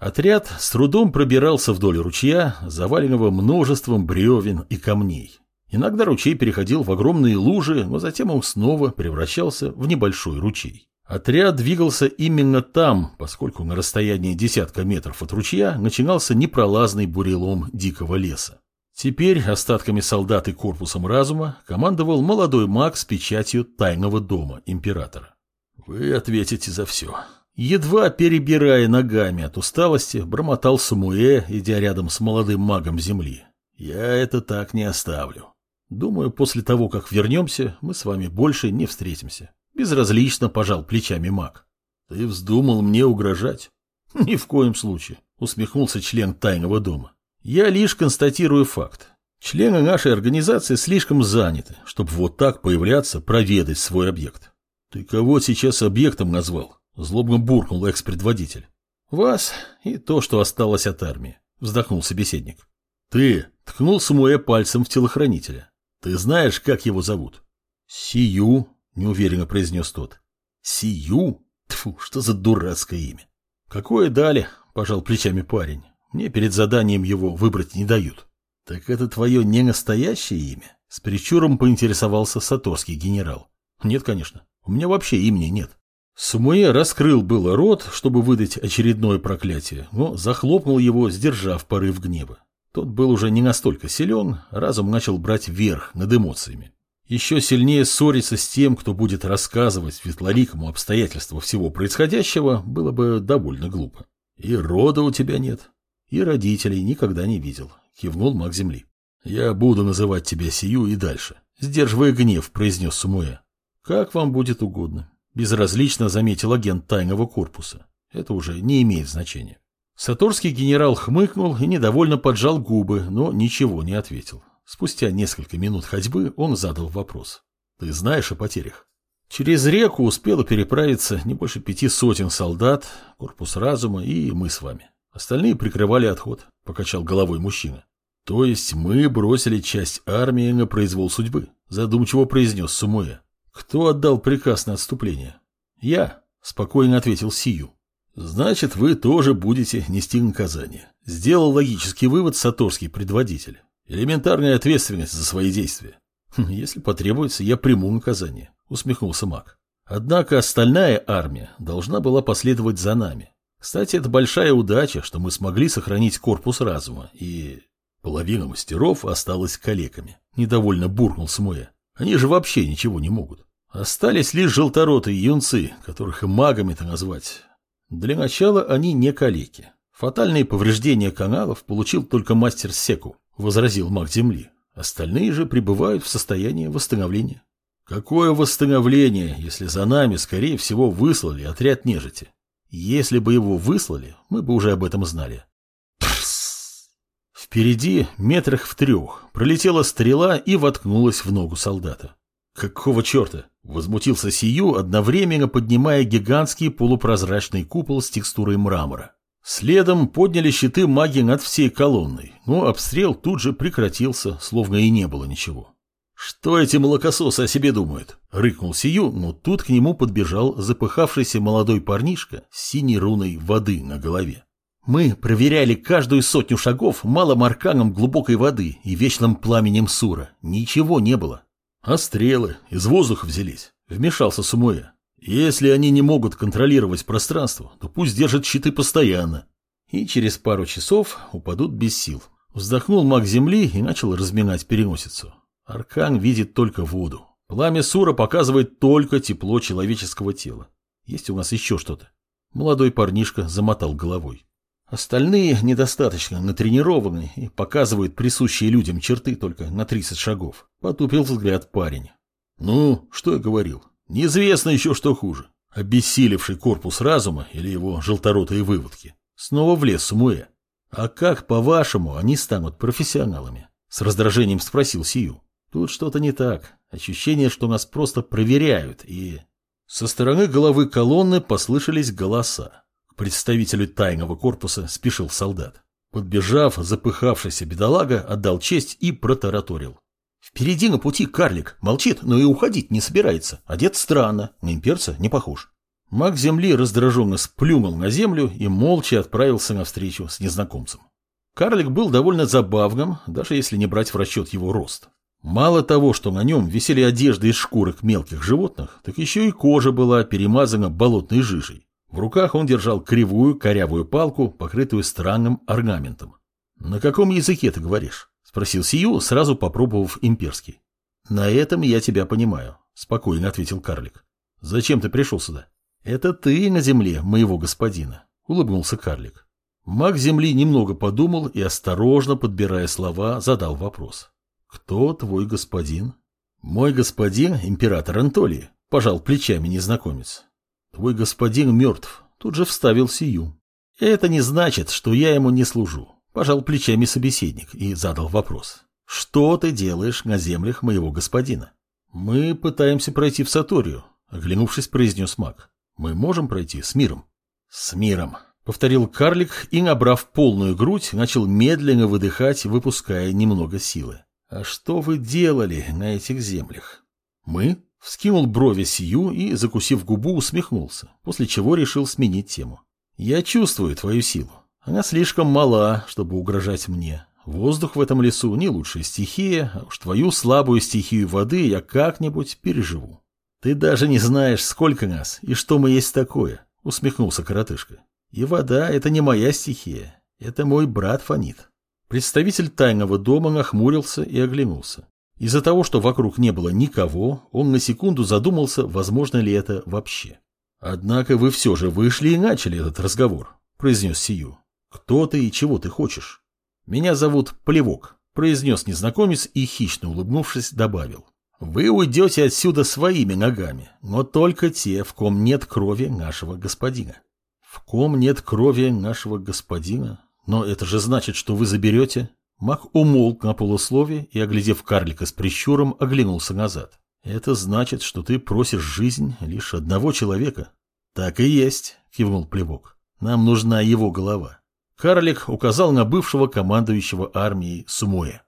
Отряд с трудом пробирался вдоль ручья, заваленного множеством бревен и камней. Иногда ручей переходил в огромные лужи, но затем он снова превращался в небольшой ручей. Отряд двигался именно там, поскольку на расстоянии десятка метров от ручья начинался непролазный бурелом дикого леса. Теперь остатками солдат и корпусом разума командовал молодой маг с печатью тайного дома императора. «Вы ответите за все», Едва перебирая ногами от усталости, бормотал Самуэ, идя рядом с молодым магом земли. «Я это так не оставлю. Думаю, после того, как вернемся, мы с вами больше не встретимся». Безразлично пожал плечами маг. «Ты вздумал мне угрожать?» «Ни в коем случае», — усмехнулся член тайного дома. «Я лишь констатирую факт. Члены нашей организации слишком заняты, чтобы вот так появляться, проведать свой объект. Ты кого сейчас объектом назвал?» Злобно буркнул экс-предводитель. «Вас и то, что осталось от армии», — вздохнул собеседник. «Ты!» — ткнул Самуэ пальцем в телохранителя. «Ты знаешь, как его зовут?» «Сию», — неуверенно произнес тот. «Сию? Тьфу, что за дурацкое имя!» «Какое дали?» — пожал плечами парень. «Мне перед заданием его выбрать не дают». «Так это твое не настоящее имя?» С причуром поинтересовался саторский генерал. «Нет, конечно. У меня вообще имени нет». Самуэ раскрыл было рот, чтобы выдать очередное проклятие, но захлопнул его, сдержав порыв гнева. Тот был уже не настолько силен, разум начал брать верх над эмоциями. Еще сильнее ссориться с тем, кто будет рассказывать Светлорикому обстоятельства всего происходящего, было бы довольно глупо. И рода у тебя нет, и родителей никогда не видел, кивнул маг земли. Я буду называть тебя Сию и дальше, сдерживая гнев, произнес Самуэ. Как вам будет угодно. Безразлично заметил агент тайного корпуса. Это уже не имеет значения. Саторский генерал хмыкнул и недовольно поджал губы, но ничего не ответил. Спустя несколько минут ходьбы он задал вопрос. «Ты знаешь о потерях?» Через реку успело переправиться не больше пяти сотен солдат, корпус разума и мы с вами. Остальные прикрывали отход, покачал головой мужчина. То есть мы бросили часть армии на произвол судьбы, задумчиво произнес Сумуэ. Кто отдал приказ на отступление? Я, спокойно ответил Сию. Значит, вы тоже будете нести наказание. Сделал логический вывод Саторский предводитель. Элементарная ответственность за свои действия. Хм, если потребуется, я приму наказание, усмехнулся маг. Однако остальная армия должна была последовать за нами. Кстати, это большая удача, что мы смогли сохранить корпус разума, и половина мастеров осталась калеками. Недовольно буркнул Самуэ. Они же вообще ничего не могут. Остались лишь желторотые юнцы, которых и магами-то назвать. Для начала они не калеки. Фатальные повреждения каналов получил только мастер Секу, возразил маг Земли. Остальные же пребывают в состоянии восстановления. Какое восстановление, если за нами, скорее всего, выслали отряд нежити? Если бы его выслали, мы бы уже об этом знали. Впереди, метрах в трех, пролетела стрела и воткнулась в ногу солдата. «Какого черта?» — возмутился Сию, одновременно поднимая гигантский полупрозрачный купол с текстурой мрамора. Следом подняли щиты маги над всей колонной, но обстрел тут же прекратился, словно и не было ничего. «Что эти молокососы о себе думают?» — рыкнул Сию, но тут к нему подбежал запыхавшийся молодой парнишка с синей руной воды на голове. Мы проверяли каждую сотню шагов малым арканом глубокой воды и вечным пламенем Сура. Ничего не было. А стрелы из воздуха взялись. Вмешался Сумуэ. Если они не могут контролировать пространство, то пусть держат щиты постоянно. И через пару часов упадут без сил. Вздохнул маг земли и начал разминать переносицу. Аркан видит только воду. Пламя Сура показывает только тепло человеческого тела. Есть у нас еще что-то? Молодой парнишка замотал головой. Остальные недостаточно натренированы и показывают присущие людям черты только на 30 шагов. Потупил взгляд парень. Ну, что я говорил. Неизвестно еще, что хуже. Обессилевший корпус разума или его желторотые выводки. Снова влез Самуэ. А как, по-вашему, они станут профессионалами? С раздражением спросил Сию. Тут что-то не так. Ощущение, что нас просто проверяют и... Со стороны головы колонны послышались голоса представителю тайного корпуса спешил солдат. Подбежав, запыхавшийся бедолага отдал честь и протараторил. Впереди на пути карлик, молчит, но и уходить не собирается. Одет странно, на имперца не похож. Маг земли раздраженно сплюнул на землю и молча отправился навстречу с незнакомцем. Карлик был довольно забавным, даже если не брать в расчет его рост. Мало того, что на нем висели одежды из шкурок мелких животных, так еще и кожа была перемазана болотной жижей. В руках он держал кривую корявую палку, покрытую странным орнаментом. «На каком языке ты говоришь?» – спросил Сию, сразу попробовав имперский. «На этом я тебя понимаю», – спокойно ответил карлик. «Зачем ты пришел сюда?» «Это ты на земле моего господина», — улыбнулся карлик. Маг земли немного подумал и, осторожно подбирая слова, задал вопрос. «Кто твой господин?» «Мой господин, император Антолий», — пожал плечами незнакомец. «Твой господин мертв», — тут же вставил сию. «Это не значит, что я ему не служу», — пожал плечами собеседник и задал вопрос. «Что ты делаешь на землях моего господина?» «Мы пытаемся пройти в Саторию», — оглянувшись, произнес маг. Мы можем пройти с миром? С миром, повторил карлик и, набрав полную грудь, начал медленно выдыхать, выпуская немного силы. А что вы делали на этих землях? Мы? Вскинул брови Сию и, закусив губу, усмехнулся, после чего решил сменить тему. Я чувствую твою силу. Она слишком мала, чтобы угрожать мне. Воздух в этом лесу не лучшая стихия, а уж твою слабую стихию воды я как-нибудь переживу. «Ты даже не знаешь, сколько нас и что мы есть такое», — усмехнулся коротышка. «И вода — это не моя стихия, это мой брат фонит». Представитель тайного дома нахмурился и оглянулся. Из-за того, что вокруг не было никого, он на секунду задумался, возможно ли это вообще. «Однако вы все же вышли и начали этот разговор», — произнес Сию. «Кто ты и чего ты хочешь?» «Меня зовут Плевок», — произнес незнакомец и, хищно улыбнувшись, добавил. Вы уйдете отсюда своими ногами, но только те, в ком нет крови нашего господина. В ком нет крови нашего господина? Но это же значит, что вы заберете? Мак умолк на полуслове и, оглядев карлика с прищуром, оглянулся назад. Это значит, что ты просишь жизнь лишь одного человека? Так и есть, кивнул плевок. Нам нужна его голова. Карлик указал на бывшего командующего армией Сумоя.